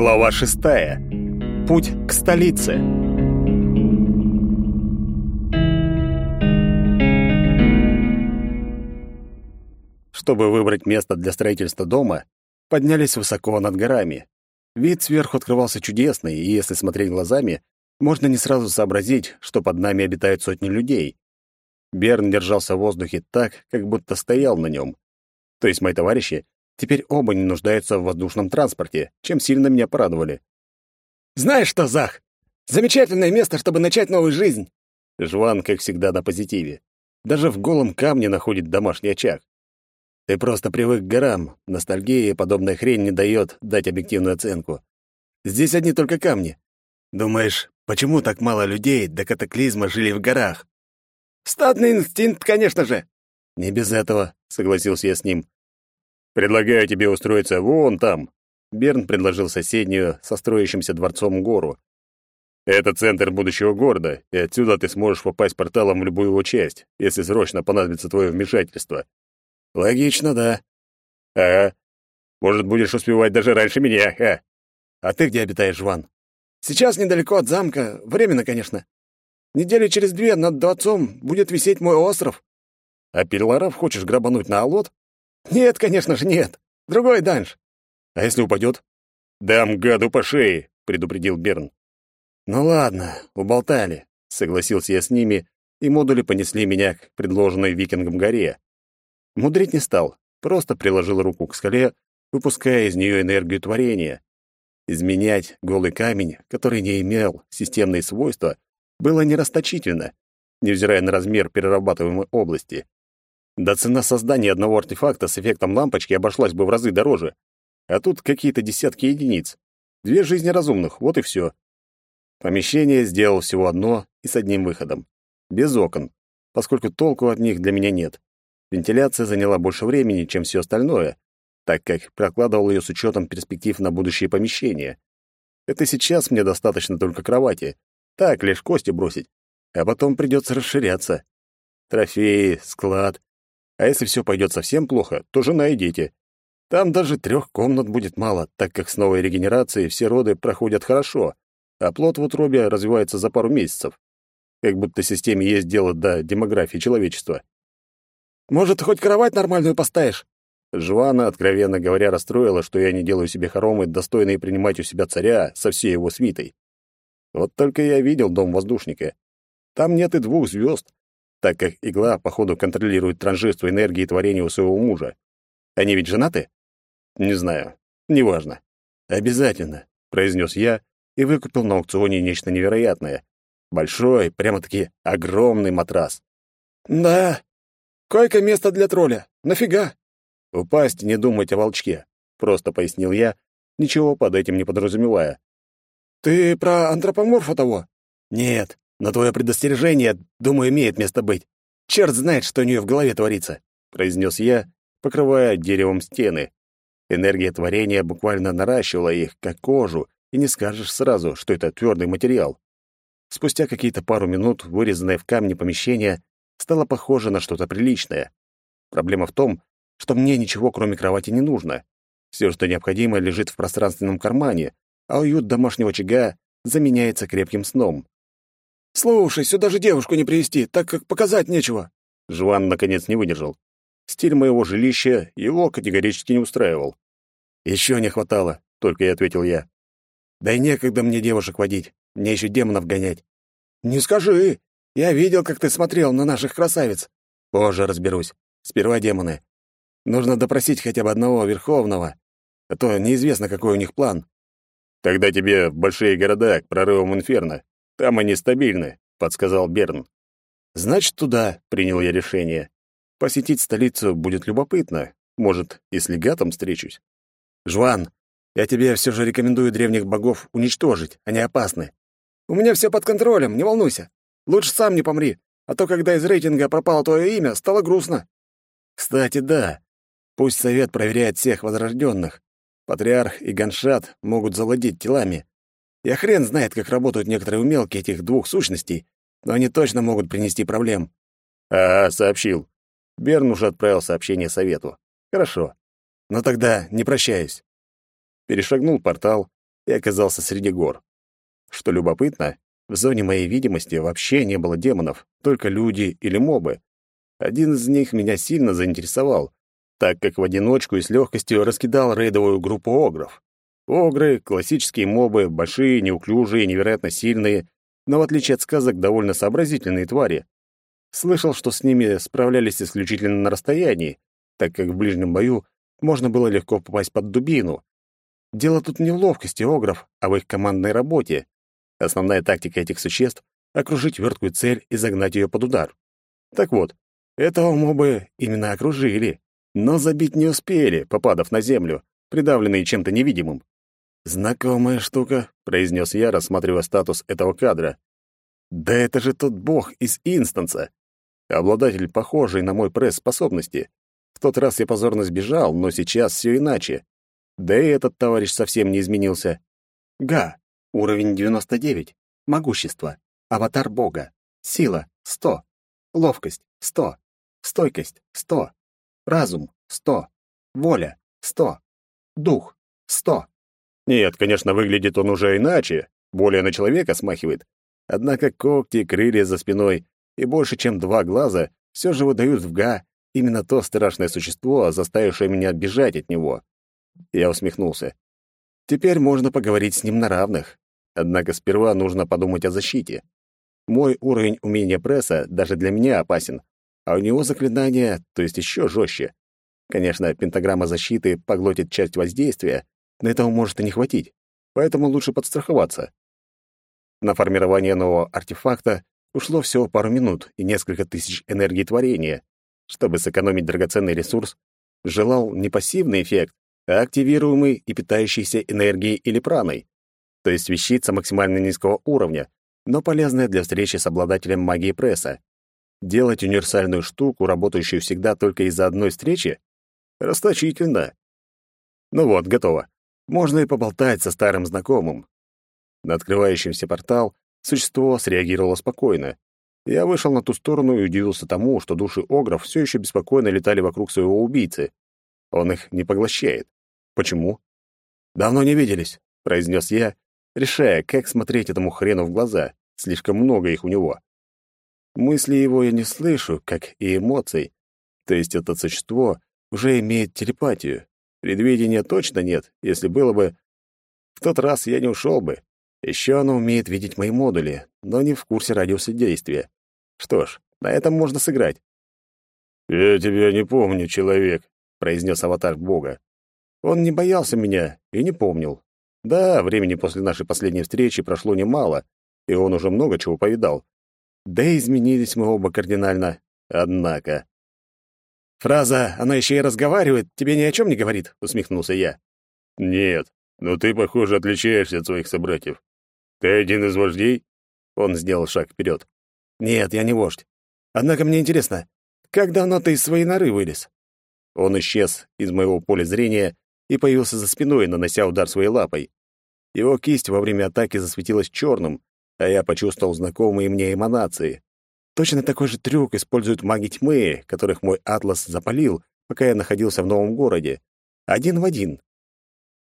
Глава шестая. Путь к столице. Чтобы выбрать место для строительства дома, поднялись высоко над горами. Вид сверху открывался чудесный, и если смотреть глазами, можно не сразу сообразить, что под нами обитают сотни людей. Берн держался в воздухе так, как будто стоял на нем. То есть мои товарищи теперь оба не нуждаются в воздушном транспорте, чем сильно меня порадовали. «Знаешь что, Зах, замечательное место, чтобы начать новую жизнь!» Жван, как всегда, на позитиве. Даже в голом камне находит домашний очаг. Ты просто привык к горам. Ностальгия и подобная хрень не дает дать объективную оценку. Здесь одни только камни. Думаешь, почему так мало людей до катаклизма жили в горах? Стадный инстинкт, конечно же. Не без этого, согласился я с ним. Предлагаю тебе устроиться вон там. Берн предложил соседнюю со строящимся дворцом гору. Это центр будущего города, и отсюда ты сможешь попасть порталом в любую его часть, если срочно понадобится твое вмешательство. Логично, да. Ага. Может, будешь успевать даже раньше меня, ха. А ты где обитаешь, Ван? Сейчас недалеко от замка, временно, конечно. Недели через две над дворцом будет висеть мой остров. А Перларов хочешь грабануть на Алот? Нет, конечно же, нет. Другой данж. А если упадет? Дам гаду по шее, предупредил Берн. Ну ладно, уболтали, согласился я с ними, и модули понесли меня к предложенной викингам горе. Мудрить не стал, просто приложил руку к скале, выпуская из нее энергию творения. Изменять голый камень, который не имел системные свойства, было нерасточительно, невзирая на размер перерабатываемой области. Да цена создания одного артефакта с эффектом лампочки обошлась бы в разы дороже. А тут какие-то десятки единиц. Две жизни разумных, вот и все. Помещение сделал всего одно и с одним выходом. Без окон, поскольку толку от них для меня нет. Вентиляция заняла больше времени, чем все остальное, так как прокладывал ее с учетом перспектив на будущее помещение. Это сейчас мне достаточно только кровати. Так, лишь кости бросить. А потом придется расширяться. Трофеи, склад. А если все пойдет совсем плохо, то жена и дети. Там даже трех комнат будет мало, так как с новой регенерацией все роды проходят хорошо, а плод в утробе развивается за пару месяцев. Как будто системе есть дело до демографии человечества. Может, хоть кровать нормальную поставишь?» Жвана, откровенно говоря, расстроила, что я не делаю себе хоромы, достойные принимать у себя царя со всей его свитой. Вот только я видел дом воздушника. Там нет и двух звезд, так как игла, походу, контролирует транжирство энергии творения у своего мужа. Они ведь женаты? Не знаю. Неважно. Обязательно, произнес я и выкупил на аукционе нечто невероятное. Большой, прямо-таки огромный матрас. Да, Койко-место для тролля. Нафига? Упасть не думать о волчке, просто пояснил я, ничего под этим не подразумевая. Ты про антропоморфа того? Нет, но твое предостережение, думаю, имеет место быть. Черт знает, что у нее в голове творится, произнес я, покрывая деревом стены. Энергия творения буквально наращивала их, как кожу, и не скажешь сразу, что это твердый материал. Спустя какие-то пару минут вырезанное в камне помещение стало похоже на что-то приличное. Проблема в том, что мне ничего, кроме кровати, не нужно. Все, что необходимо, лежит в пространственном кармане, а уют домашнего очага заменяется крепким сном. «Слушай, сюда же девушку не привести, так как показать нечего». Жван, наконец, не выдержал. Стиль моего жилища его категорически не устраивал. «Еще не хватало», — только и ответил я. «Да и некогда мне девушек водить, мне еще демонов гонять». «Не скажи. Я видел, как ты смотрел на наших красавиц. Позже разберусь. Сперва демоны. Нужно допросить хотя бы одного верховного, а то неизвестно, какой у них план. Тогда тебе в большие города к прорывам инферно. Там они стабильны, подсказал Берн. Значит, туда принял я решение. Посетить столицу будет любопытно. Может, и с легатом встречусь. Жван, я тебе все же рекомендую древних богов уничтожить, они опасны. У меня все под контролем, не волнуйся. Лучше сам не помри, а то, когда из рейтинга пропало твое имя, стало грустно». «Кстати, да. Пусть совет проверяет всех возрожденных. Патриарх и Ганшат могут завладеть телами. Я хрен знает, как работают некоторые умелки этих двух сущностей, но они точно могут принести проблем». «А, сообщил. Берн уже отправил сообщение совету. Хорошо. Но тогда не прощаюсь». Перешагнул портал и оказался среди гор. Что любопытно, в зоне моей видимости вообще не было демонов, только люди или мобы. Один из них меня сильно заинтересовал, так как в одиночку и с легкостью раскидал рейдовую группу огров. Огры — классические мобы, большие, неуклюжие, невероятно сильные, но в отличие от сказок довольно сообразительные твари. Слышал, что с ними справлялись исключительно на расстоянии, так как в ближнем бою можно было легко попасть под дубину. Дело тут не в ловкости огров, а в их командной работе. Основная тактика этих существ — окружить верткую цель и загнать ее под удар. Так вот, этого мобы именно окружили, но забить не успели, попадав на землю, придавленные чем-то невидимым. «Знакомая штука», — произнес я, рассматривая статус этого кадра. «Да это же тот бог из инстанса, обладатель похожей на мой пресс способности. В тот раз я позорно сбежал, но сейчас все иначе. Да и этот товарищ совсем не изменился. Га. Уровень 99. Могущество. Аватар бога. Сила — 100. Ловкость — 100. Стойкость — 100. Разум — 100. Воля — 100. Дух — 100. Нет, конечно, выглядит он уже иначе, более на человека смахивает. Однако когти, крылья за спиной и больше, чем два глаза все же выдают в Га именно то страшное существо, заставившее меня бежать от него. Я усмехнулся. Теперь можно поговорить с ним на равных. Однако сперва нужно подумать о защите. Мой уровень умения пресса даже для меня опасен, а у него заклинание, то есть еще жестче. Конечно, пентаграмма защиты поглотит часть воздействия, но этого может и не хватить, поэтому лучше подстраховаться. На формирование нового артефакта ушло всего пару минут и несколько тысяч энергии творения. Чтобы сэкономить драгоценный ресурс, желал не пассивный эффект, а активируемый и питающийся энергией или праной, то есть вещица максимально низкого уровня, но полезная для встречи с обладателем магии пресса. Делать универсальную штуку, работающую всегда только из-за одной встречи? Расточительно. Ну вот, готово. Можно и поболтать со старым знакомым. На открывающийся портал существо среагировало спокойно. Я вышел на ту сторону и удивился тому, что души огров все еще беспокойно летали вокруг своего убийцы. Он их не поглощает. Почему? Давно не виделись, произнес я, решая, как смотреть этому хрену в глаза. Слишком много их у него. Мысли его я не слышу, как и эмоций. То есть это существо уже имеет телепатию. Предвидения точно нет. Если было бы... В тот раз я не ушел бы. Еще оно умеет видеть мои модули, но не в курсе радиуса действия. Что ж, на этом можно сыграть. «Я тебя не помню, человек», — произнес аватар бога. Он не боялся меня и не помнил. Да, времени после нашей последней встречи прошло немало, и он уже много чего повидал. Да и изменились мы оба кардинально. Однако... «Фраза «она еще и разговаривает» тебе ни о чем не говорит?» — усмехнулся я. «Нет, но ты, похоже, отличаешься от своих собратьев. Ты один из вождей?» Он сделал шаг вперед. «Нет, я не вождь. Однако мне интересно, как давно ты из своей норы вылез?» Он исчез из моего поля зрения и появился за спиной, нанося удар своей лапой. Его кисть во время атаки засветилась черным, а я почувствовал знакомые мне эманации. Точно такой же трюк используют маги тьмы, которых мой атлас запалил, пока я находился в новом городе. Один в один.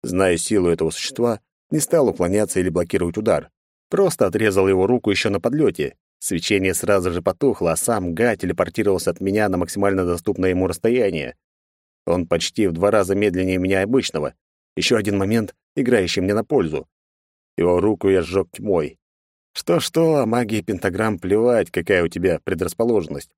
Зная силу этого существа, не стал уклоняться или блокировать удар. Просто отрезал его руку еще на подлете. Свечение сразу же потухло, а сам Га телепортировался от меня на максимально доступное ему расстояние. Он почти в два раза медленнее меня обычного. Еще один момент, играющий мне на пользу. Его руку я сжег тьмой. Что-что, а магии пентаграмм плевать, какая у тебя предрасположенность.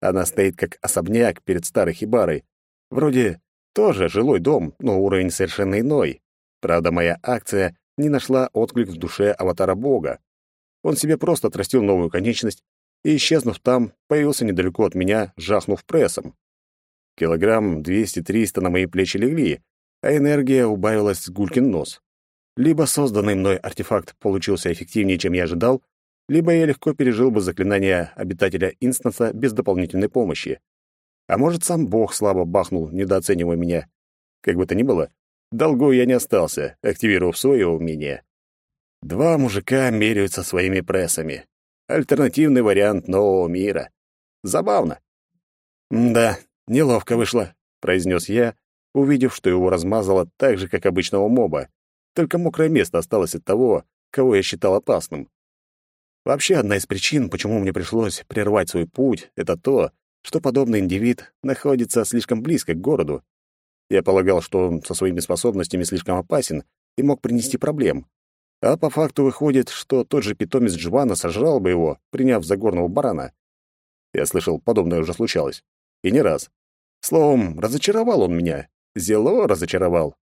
Она стоит как особняк перед старой хибарой. Вроде тоже жилой дом, но уровень совершенно иной. Правда, моя акция не нашла отклик в душе аватара бога. Он себе просто отрастил новую конечность и, исчезнув там, появился недалеко от меня, жахнув прессом. Килограмм 200-300 на мои плечи легли, а энергия убавилась с гулькин нос. Либо созданный мной артефакт получился эффективнее, чем я ожидал, либо я легко пережил бы заклинание обитателя инстанса без дополнительной помощи. А может, сам бог слабо бахнул, недооценивая меня. Как бы то ни было, долгу я не остался, активировав свое умение. Два мужика меряются своими прессами. Альтернативный вариант нового мира. Забавно. да, «Неловко вышло», — произнес я, увидев, что его размазало так же, как обычного моба. Только мокрое место осталось от того, кого я считал опасным. Вообще, одна из причин, почему мне пришлось прервать свой путь, это то, что подобный индивид находится слишком близко к городу. Я полагал, что он со своими способностями слишком опасен и мог принести проблем. А по факту выходит, что тот же питомец Джвана сожрал бы его, приняв за горного барана. Я слышал, подобное уже случалось. И не раз. Словом, разочаровал он меня. Зело разочаровал.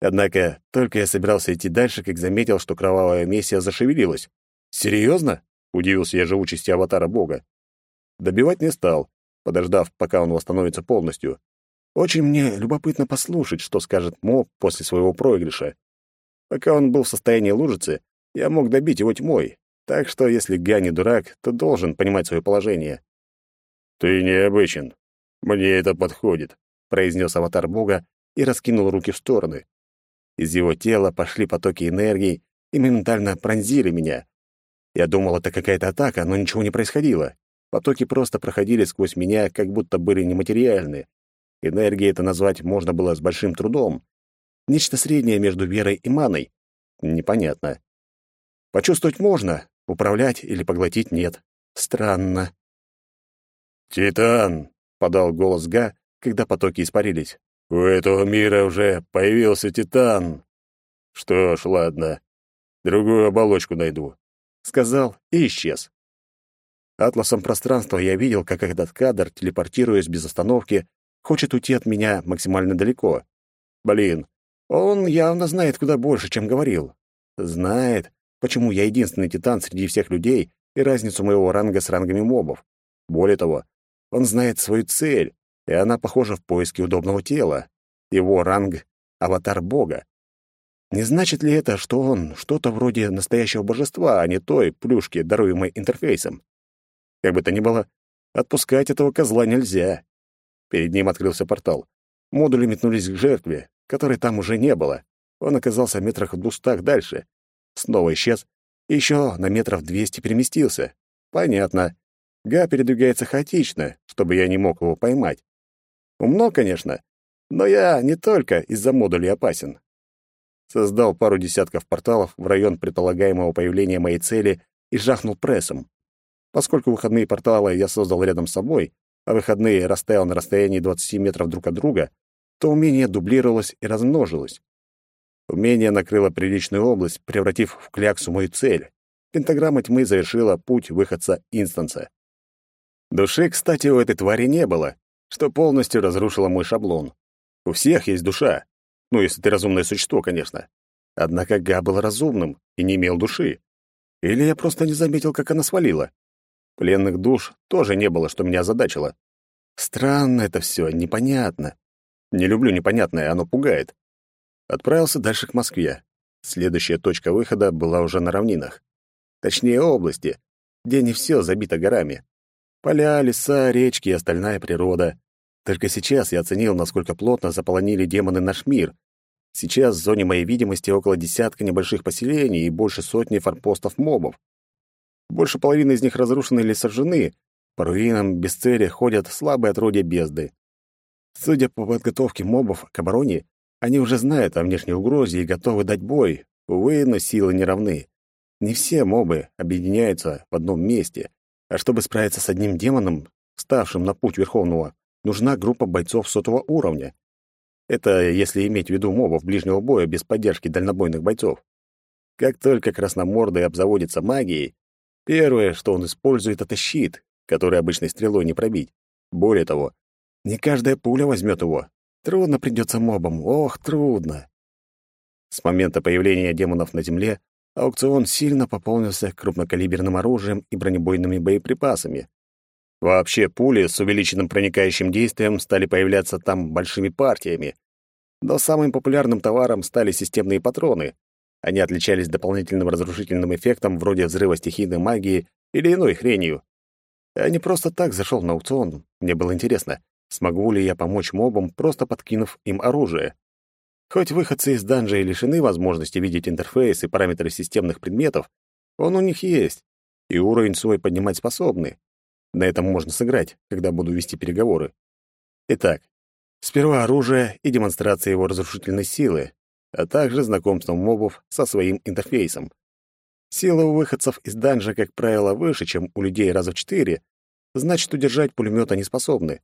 Однако только я собирался идти дальше, как заметил, что кровавая мессия зашевелилась. «Серьезно?» — удивился я живучести аватара бога. Добивать не стал, подождав, пока он восстановится полностью. Очень мне любопытно послушать, что скажет моб после своего проигрыша. Пока он был в состоянии лужицы, я мог добить его тьмой, так что если Га не дурак, то должен понимать свое положение. «Ты необычен. Мне это подходит», — произнес аватар бога и раскинул руки в стороны. Из его тела пошли потоки энергии и моментально пронзили меня. Я думал, это какая-то атака, но ничего не происходило. Потоки просто проходили сквозь меня, как будто были нематериальны. Энергией это назвать можно было с большим трудом, Нечто среднее между верой и маной. Непонятно. Почувствовать можно, управлять или поглотить нет. Странно. «Титан!» — подал голос Га, когда потоки испарились. «У этого мира уже появился Титан!» «Что ж, ладно. Другую оболочку найду», — сказал и исчез. Атласом пространства я видел, как этот кадр, телепортируясь без остановки, хочет уйти от меня максимально далеко. Блин, он явно знает куда больше, чем говорил. Знает, почему я единственный титан среди всех людей и разницу моего ранга с рангами мобов. Более того, он знает свою цель, и она похожа в поиске удобного тела. Его ранг — аватар бога. Не значит ли это, что он что-то вроде настоящего божества, а не той плюшки, даруемой интерфейсом? Как бы то ни было, отпускать этого козла нельзя. Перед ним открылся портал. Модули метнулись к жертве, которой там уже не было. Он оказался метрах в двухстах дальше. Снова исчез. Еще на метров двести переместился. Понятно. Га передвигается хаотично, чтобы я не мог его поймать. Умно, конечно, но я не только из-за модулей опасен. Создал пару десятков порталов в район предполагаемого появления моей цели и жахнул прессом. Поскольку выходные порталы я создал рядом с собой, а выходные расставил на расстоянии 20 метров друг от друга, то умение дублировалось и размножилось. Умение накрыло приличную область, превратив в кляксу мою цель. Пентаграмма тьмы завершила путь выходца инстанса. Души, кстати, у этой твари не было, что полностью разрушило мой шаблон. У всех есть душа. Ну, если ты разумное существо, конечно. Однако Га был разумным и не имел души. Или я просто не заметил, как она свалила. Пленных душ тоже не было, что меня озадачило. Странно это все, непонятно. Не люблю непонятное, оно пугает. Отправился дальше к Москве. Следующая точка выхода была уже на равнинах. Точнее, области, где не все забито горами. Поля, леса, речки и остальная природа. Только сейчас я оценил, насколько плотно заполонили демоны наш мир. Сейчас в зоне моей видимости около десятка небольших поселений и больше сотни форпостов мобов. Больше половины из них разрушены или сожжены. По руинам без цели ходят слабые отродья бездны. Судя по подготовке мобов к обороне, они уже знают о внешней угрозе и готовы дать бой. Увы, но силы не равны. Не все мобы объединяются в одном месте, а чтобы справиться с одним демоном, ставшим на путь Верховного, нужна группа бойцов сотого уровня. Это если иметь в виду мобов ближнего боя без поддержки дальнобойных бойцов. Как только красномордый обзаводится магией, первое, что он использует, это щит, который обычной стрелой не пробить. Более того, не каждая пуля возьмет его. Трудно придется мобам, ох, трудно. С момента появления демонов на Земле аукцион сильно пополнился крупнокалиберным оружием и бронебойными боеприпасами. Вообще пули с увеличенным проникающим действием стали появляться там большими партиями. Но самым популярным товаром стали системные патроны. Они отличались дополнительным разрушительным эффектом вроде взрыва стихийной магии или иной хренью. Я не просто так зашел на аукцион, мне было интересно, Смогу ли я помочь мобам, просто подкинув им оружие? Хоть выходцы из данжа и лишены возможности видеть интерфейс и параметры системных предметов, он у них есть, и уровень свой поднимать способны. На этом можно сыграть, когда буду вести переговоры. Итак, сперва оружие и демонстрация его разрушительной силы, а также знакомством мобов со своим интерфейсом. Сила у выходцев из данжа, как правило, выше, чем у людей раза в четыре, значит, удержать пулемет они способны.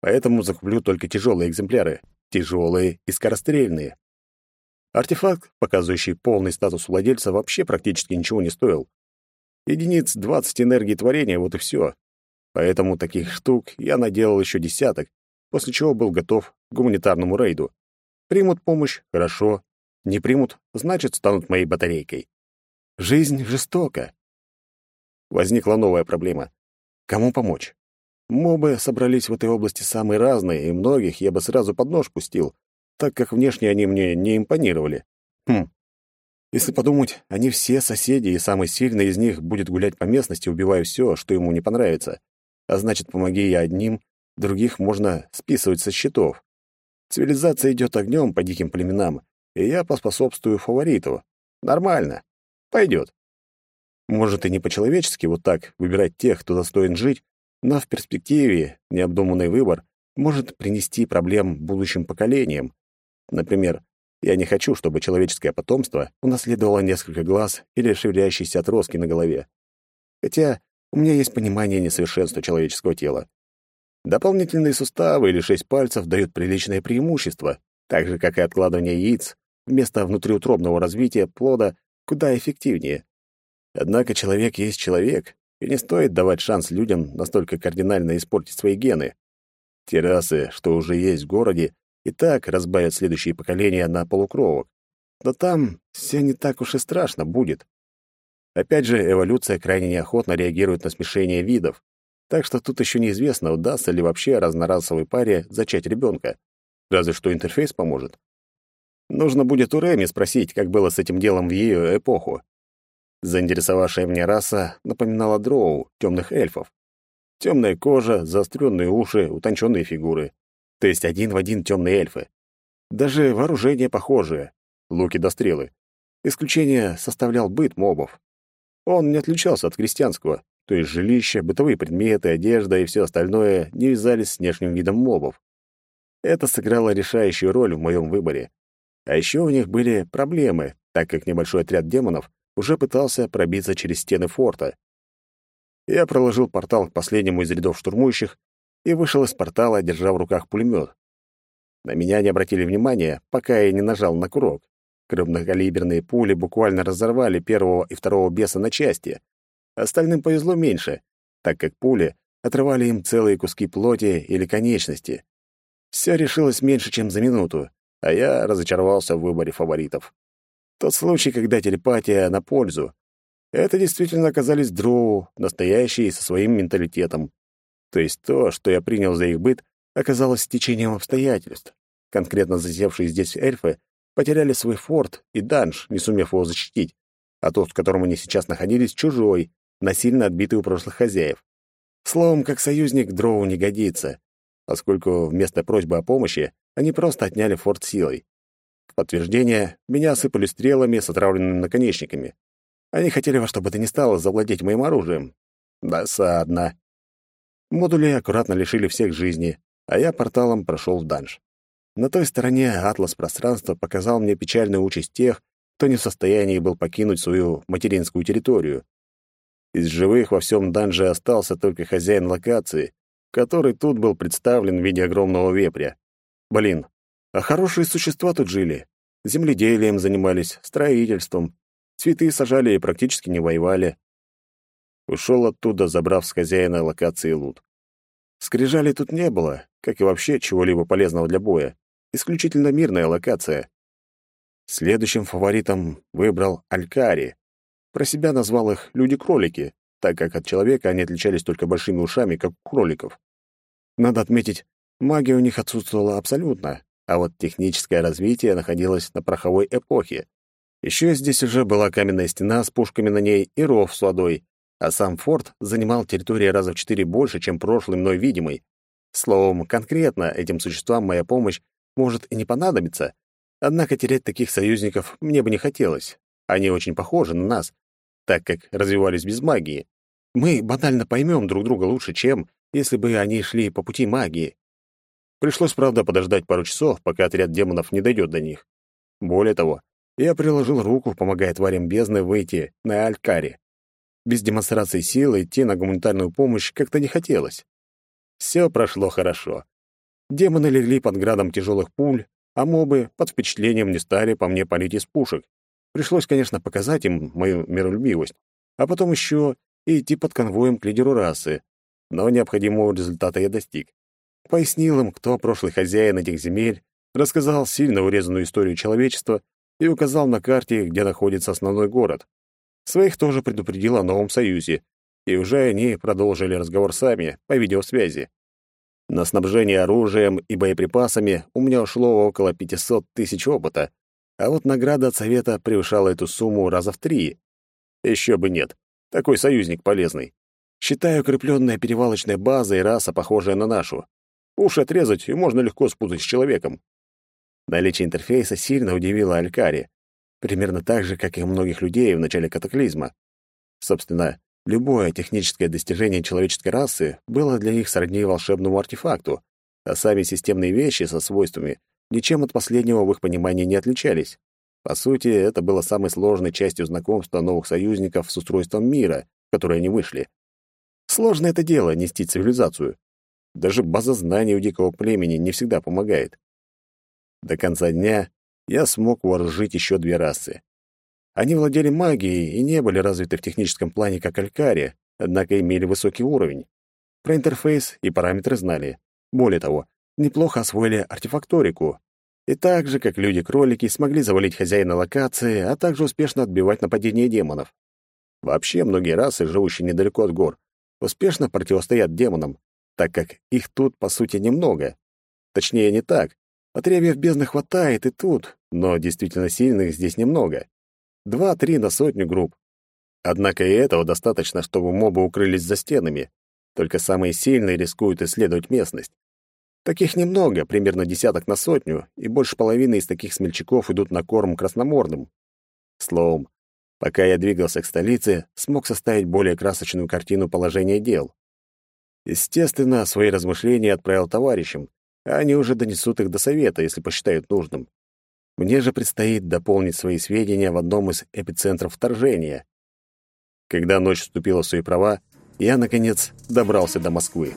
Поэтому закуплю только тяжелые экземпляры, тяжелые и скорострельные. Артефакт, показывающий полный статус владельца, вообще практически ничего не стоил. Единиц 20 энергии творения, вот и все. Поэтому таких штук я наделал еще десяток, после чего был готов к гуманитарному рейду. Примут помощь — хорошо. Не примут — значит, станут моей батарейкой. Жизнь жестока. Возникла новая проблема. Кому помочь? Мобы собрались в этой области самые разные, и многих я бы сразу под нож пустил, так как внешне они мне не импонировали. Хм. Если подумать, они все соседи, и самый сильный из них будет гулять по местности, убивая все, что ему не понравится. А значит, помоги я одним, других можно списывать со счетов. Цивилизация идет огнем по диким племенам, и я поспособствую фавориту. Нормально. Пойдет. Может, и не по-человечески вот так выбирать тех, кто достоин жить, но в перспективе необдуманный выбор может принести проблем будущим поколениям. Например, я не хочу, чтобы человеческое потомство унаследовало несколько глаз или шевелящиеся отростки на голове. Хотя у меня есть понимание несовершенства человеческого тела. Дополнительные суставы или шесть пальцев дают приличное преимущество, так же, как и откладывание яиц вместо внутриутробного развития плода куда эффективнее. Однако человек есть человек, и не стоит давать шанс людям настолько кардинально испортить свои гены. Террасы, что уже есть в городе, и так разбавят следующие поколения на полукровок. Но там все не так уж и страшно будет. Опять же, эволюция крайне неохотно реагирует на смешение видов, так что тут еще неизвестно, удастся ли вообще разнорасовой паре зачать ребенка. Разве что интерфейс поможет. Нужно будет у Реми спросить, как было с этим делом в ее эпоху. Заинтересовавшая меня раса напоминала дроу, темных эльфов. Темная кожа, заостренные уши, утонченные фигуры. То есть один в один темные эльфы. Даже вооружение похожее. Луки до стрелы. Исключение составлял быт мобов. Он не отличался от крестьянского, то есть жилища, бытовые предметы, одежда и все остальное не вязались с внешним видом мобов. Это сыграло решающую роль в моем выборе. А еще у них были проблемы, так как небольшой отряд демонов уже пытался пробиться через стены форта. Я проложил портал к последнему из рядов штурмующих и вышел из портала, держа в руках пулемет. На меня не обратили внимания, пока я не нажал на курок. Крупнокалиберные пули буквально разорвали первого и второго беса на части. Остальным повезло меньше, так как пули отрывали им целые куски плоти или конечности. Все решилось меньше, чем за минуту, а я разочаровался в выборе фаворитов. Тот случай, когда телепатия на пользу. Это действительно оказались дроу, настоящие со своим менталитетом. То есть то, что я принял за их быт, оказалось стечением обстоятельств. Конкретно засевшие здесь эльфы потеряли свой форт и данж, не сумев его защитить, а тот, в котором они сейчас находились, чужой, насильно отбитый у прошлых хозяев. Словом, как союзник дроу не годится, поскольку вместо просьбы о помощи они просто отняли форт силой. Подтверждение меня осыпали стрелами с отравленными наконечниками. Они хотели во что бы то ни стало завладеть моим оружием. Досадно. Модули аккуратно лишили всех жизни, а я порталом прошел в данж. На той стороне атлас пространства показал мне печальную участь тех, кто не в состоянии был покинуть свою материнскую территорию. Из живых во всем данже остался только хозяин локации, который тут был представлен в виде огромного вепря. Блин, а хорошие существа тут жили. Земледелием занимались, строительством. Цветы сажали и практически не воевали. Ушел оттуда, забрав с хозяина локации лут. Скрижали тут не было, как и вообще чего-либо полезного для боя. Исключительно мирная локация. Следующим фаворитом выбрал Алькари. Про себя назвал их «люди-кролики», так как от человека они отличались только большими ушами, как у кроликов. Надо отметить, магия у них отсутствовала абсолютно, а вот техническое развитие находилось на пороховой эпохе. Еще здесь уже была каменная стена с пушками на ней и ров с водой, а сам форт занимал территорию раза в четыре больше, чем прошлый мной видимый. Словом, конкретно этим существам моя помощь может и не понадобиться, однако терять таких союзников мне бы не хотелось. Они очень похожи на нас, так как развивались без магии. Мы банально поймем друг друга лучше, чем если бы они шли по пути магии. Пришлось, правда, подождать пару часов, пока отряд демонов не дойдет до них. Более того, я приложил руку, помогая тварям бездны выйти на Алькари. Без демонстрации силы идти на гуманитарную помощь как-то не хотелось. Все прошло хорошо. Демоны легли под градом тяжелых пуль, а мобы под впечатлением не стали по мне палить из пушек. Пришлось, конечно, показать им мою миролюбивость, а потом еще и идти под конвоем к лидеру расы. Но необходимого результата я достиг. Пояснил им, кто прошлый хозяин этих земель, рассказал сильно урезанную историю человечества и указал на карте, где находится основной город. Своих тоже предупредил о новом союзе, и уже они продолжили разговор сами по видеосвязи. На снабжение оружием и боеприпасами у меня ушло около 500 тысяч опыта, а вот награда от Совета превышала эту сумму раза в три. Еще бы нет. Такой союзник полезный. Считаю укрепленная перевалочная база и раса, похожая на нашу. Уши отрезать, и можно легко спутать с человеком. Наличие интерфейса сильно удивило Алькари. Примерно так же, как и многих людей в начале катаклизма. Собственно, любое техническое достижение человеческой расы было для них сродни волшебному артефакту, а сами системные вещи со свойствами ничем от последнего в их понимании не отличались. По сути, это было самой сложной частью знакомства новых союзников с устройством мира, в который они вышли. Сложно это дело — нести цивилизацию. Даже база знаний у дикого племени не всегда помогает. До конца дня я смог вооружить еще две расы. Они владели магией и не были развиты в техническом плане, как Алькари, однако имели высокий уровень. Про интерфейс и параметры знали. Более того, неплохо освоили артефакторику. И так же, как люди-кролики, смогли завалить хозяина локации, а также успешно отбивать нападения демонов. Вообще, многие расы, живущие недалеко от гор, успешно противостоят демонам, так как их тут, по сути, немного. Точнее, не так. Отребьев бездны хватает и тут, но действительно сильных здесь немного. Два-три на сотню групп. Однако и этого достаточно, чтобы мобы укрылись за стенами. Только самые сильные рискуют исследовать местность. Таких немного, примерно десяток на сотню, и больше половины из таких смельчаков идут на корм красномордым. Словом, пока я двигался к столице, смог составить более красочную картину положения дел. Естественно, свои размышления отправил товарищам, а они уже донесут их до совета, если посчитают нужным. Мне же предстоит дополнить свои сведения в одном из эпицентров вторжения. Когда ночь вступила в свои права, я, наконец, добрался до Москвы.